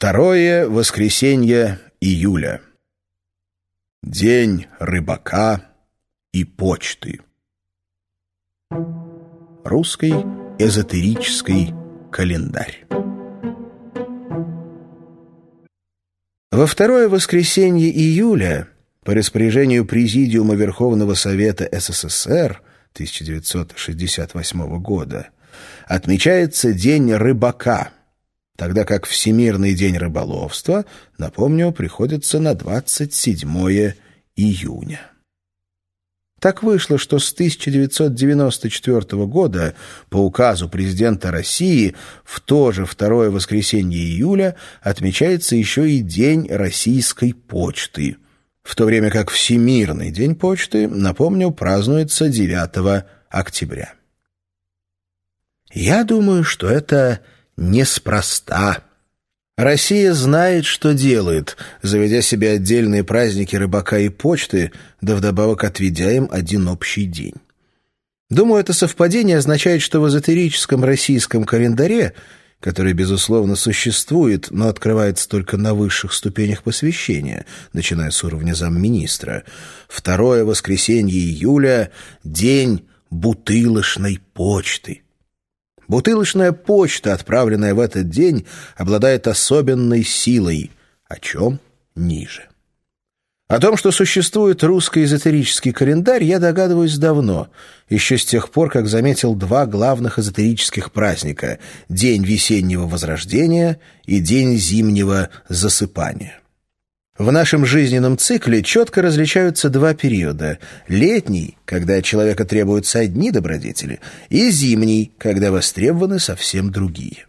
Второе воскресенье июля. День рыбака и почты. Русский эзотерический календарь. Во второе воскресенье июля по распоряжению Президиума Верховного Совета СССР 1968 года отмечается День рыбака – тогда как Всемирный день рыболовства, напомню, приходится на 27 июня. Так вышло, что с 1994 года по указу президента России в то же второе воскресенье июля отмечается еще и День российской почты, в то время как Всемирный день почты, напомню, празднуется 9 октября. Я думаю, что это неспроста. Россия знает, что делает, заведя себе отдельные праздники рыбака и почты, да вдобавок отведя им один общий день. Думаю, это совпадение означает, что в эзотерическом российском календаре, который, безусловно, существует, но открывается только на высших ступенях посвящения, начиная с уровня замминистра, второе воскресенье июля — день бутылочной почты — Бутылочная почта, отправленная в этот день, обладает особенной силой, о чем ниже. О том, что существует русский эзотерический календарь, я догадываюсь давно, еще с тех пор, как заметил два главных эзотерических праздника — День весеннего возрождения и День зимнего засыпания. В нашем жизненном цикле четко различаются два периода. Летний, когда от человека требуются одни добродетели, и зимний, когда востребованы совсем другие.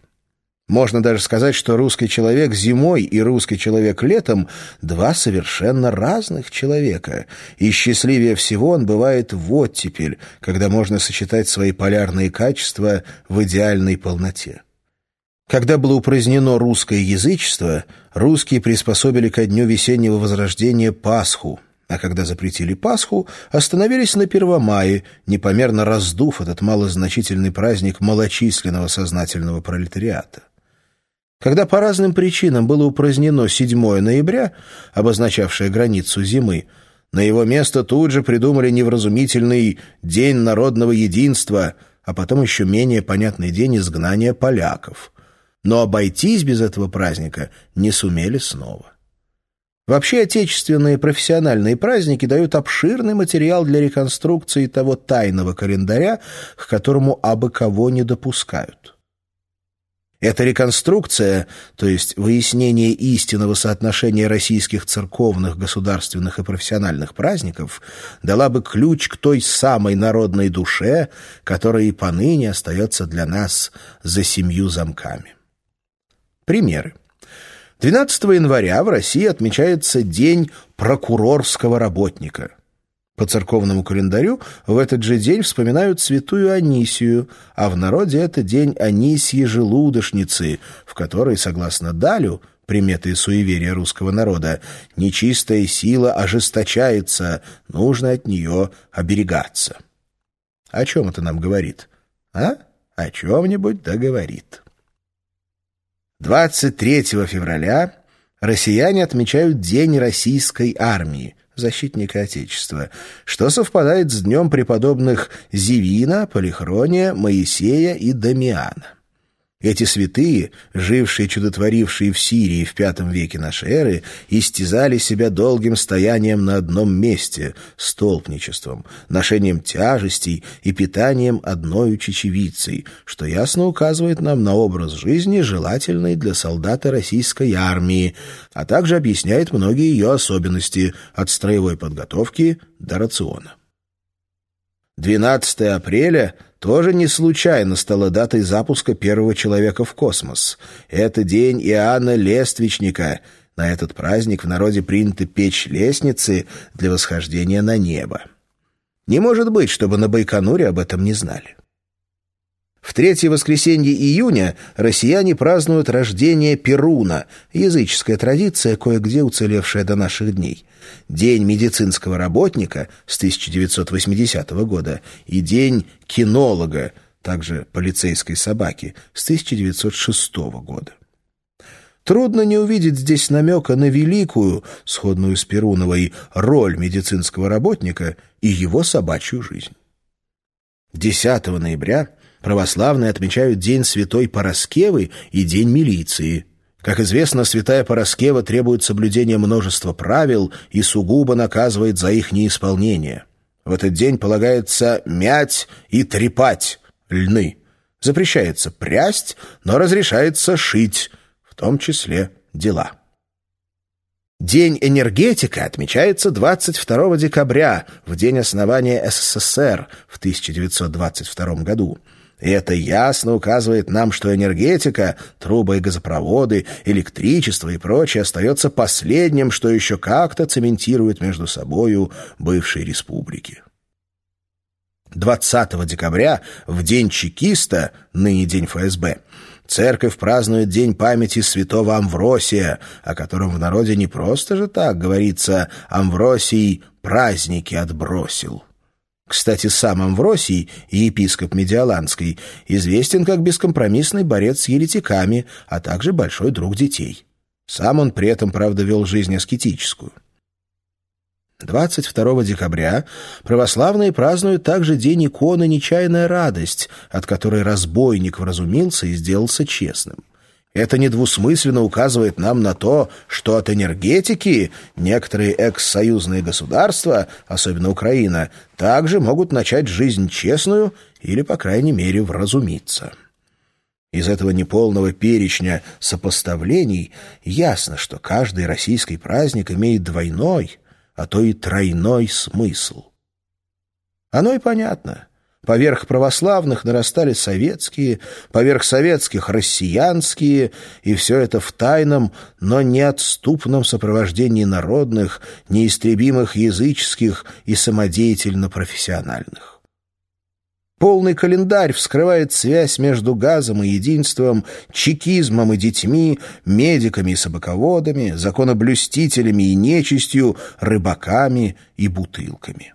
Можно даже сказать, что русский человек зимой и русский человек летом – два совершенно разных человека, и счастливее всего он бывает в оттепель, когда можно сочетать свои полярные качества в идеальной полноте. Когда было упразднено русское язычество, русские приспособили ко дню весеннего возрождения Пасху, а когда запретили Пасху, остановились на Первомае, непомерно раздув этот малозначительный праздник малочисленного сознательного пролетариата. Когда по разным причинам было упразднено 7 ноября, обозначавшее границу зимы, на его место тут же придумали невразумительный День народного единства, а потом еще менее понятный день изгнания поляков но обойтись без этого праздника не сумели снова. Вообще отечественные профессиональные праздники дают обширный материал для реконструкции того тайного календаря, к которому абы кого не допускают. Эта реконструкция, то есть выяснение истинного соотношения российских церковных, государственных и профессиональных праздников, дала бы ключ к той самой народной душе, которая и поныне остается для нас за семью замками. Примеры. 12 января в России отмечается День прокурорского работника. По церковному календарю в этот же день вспоминают святую Анисию, а в народе это день Анисьи желудочницы, в которой, согласно Далю, приметы и суеверия русского народа, нечистая сила ожесточается, нужно от нее оберегаться. О чем это нам говорит? А? О чем-нибудь да говорит. 23 февраля россияне отмечают День российской армии, защитника Отечества, что совпадает с днем преподобных Зивина, Полихрония, Моисея и Дамиана. Эти святые, жившие чудотворившие в Сирии в V веке нашей эры, истязали себя долгим стоянием на одном месте, столпничеством, ношением тяжестей и питанием одной чечевицей, что ясно указывает нам на образ жизни, желательный для солдата российской армии, а также объясняет многие ее особенности от строевой подготовки до рациона. 12 апреля тоже не случайно стало датой запуска первого человека в космос. Это день Иоанна Лествичника. На этот праздник в народе принято печь лестницы для восхождения на небо. Не может быть, чтобы на Байконуре об этом не знали. В третье воскресенье июня россияне празднуют рождение Перуна, языческая традиция, кое-где уцелевшая до наших дней. День медицинского работника с 1980 года и День кинолога, также полицейской собаки, с 1906 года. Трудно не увидеть здесь намека на великую, сходную с Перуновой, роль медицинского работника и его собачью жизнь. 10 ноября православные отмечают День Святой Пороскевы и День милиции. Как известно, Святая Пороскева требует соблюдения множества правил и сугубо наказывает за их неисполнение. В этот день полагается мять и трепать льны. Запрещается прясть, но разрешается шить, в том числе дела. День энергетика отмечается 22 декабря, в день основания СССР в 1922 году. И это ясно указывает нам, что энергетика, трубы и газопроводы, электричество и прочее остается последним, что еще как-то цементирует между собою бывшие республики. 20 декабря, в день чекиста, ныне день ФСБ, церковь празднует день памяти святого Амвросия, о котором в народе не просто же так говорится «Амвросий праздники отбросил». Кстати, сам Амвросий, епископ Медиаланской, известен как бескомпромиссный борец с еретиками, а также большой друг детей. Сам он при этом, правда, вел жизнь аскетическую. 22 декабря православные празднуют также день иконы «Нечаянная радость», от которой разбойник вразумился и сделался честным. Это недвусмысленно указывает нам на то, что от энергетики некоторые экс-союзные государства, особенно Украина, также могут начать жизнь честную или, по крайней мере, вразумиться. Из этого неполного перечня сопоставлений ясно, что каждый российский праздник имеет двойной, а то и тройной смысл. Оно и понятно. Поверх православных нарастали советские, поверх советских — россиянские, и все это в тайном, но неотступном сопровождении народных, неистребимых языческих и самодеятельно-профессиональных. Полный календарь вскрывает связь между газом и единством, чекизмом и детьми, медиками и собаководами, законоблюстителями и нечистью, рыбаками и бутылками.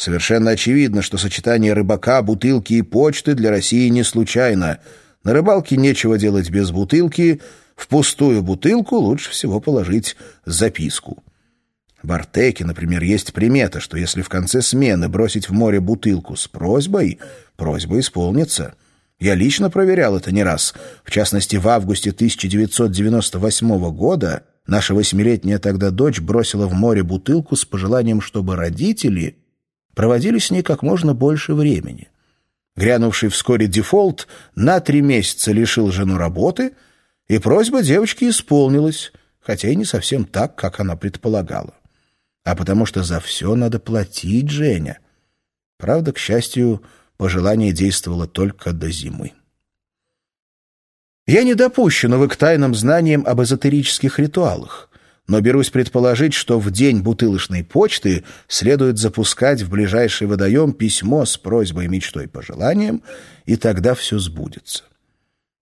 Совершенно очевидно, что сочетание рыбака, бутылки и почты для России не случайно. На рыбалке нечего делать без бутылки, в пустую бутылку лучше всего положить записку. В Артеке, например, есть примета, что если в конце смены бросить в море бутылку с просьбой, просьба исполнится. Я лично проверял это не раз. В частности, в августе 1998 года наша восьмилетняя тогда дочь бросила в море бутылку с пожеланием, чтобы родители проводили с ней как можно больше времени. Грянувший вскоре дефолт на три месяца лишил жену работы, и просьба девочки исполнилась, хотя и не совсем так, как она предполагала а потому что за все надо платить, Женя. Правда, к счастью, пожелание действовало только до зимы. Я не допущу новых тайным знаниям об эзотерических ритуалах, но берусь предположить, что в день бутылочной почты следует запускать в ближайший водоем письмо с просьбой, мечтой, пожеланием, и тогда все сбудется.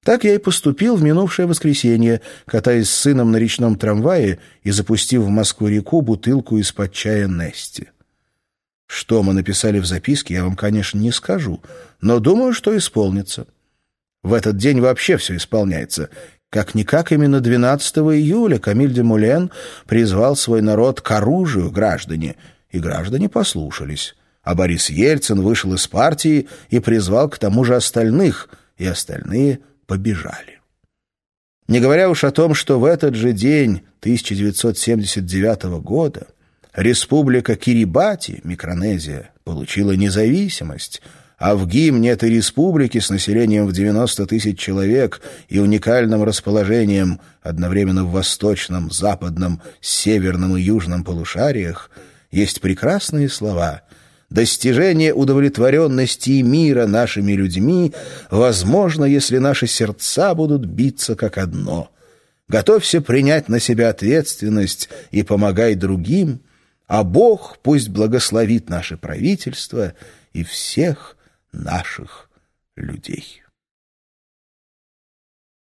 Так я и поступил в минувшее воскресенье, катаясь с сыном на речном трамвае и запустив в Москву-реку бутылку из-под чая Нести. Что мы написали в записке, я вам, конечно, не скажу, но думаю, что исполнится. В этот день вообще все исполняется. Как-никак именно 12 июля Камиль де Мулен призвал свой народ к оружию граждане, и граждане послушались. А Борис Ельцин вышел из партии и призвал к тому же остальных, и остальные побежали. Не говоря уж о том, что в этот же день 1979 года республика Кирибати, Микронезия, получила независимость, а в гимне этой республики с населением в 90 тысяч человек и уникальным расположением одновременно в восточном, западном, северном и южном полушариях есть прекрасные слова — Достижение удовлетворенности и мира нашими людьми возможно, если наши сердца будут биться как одно. Готовься принять на себя ответственность и помогай другим, а Бог пусть благословит наше правительство и всех наших людей.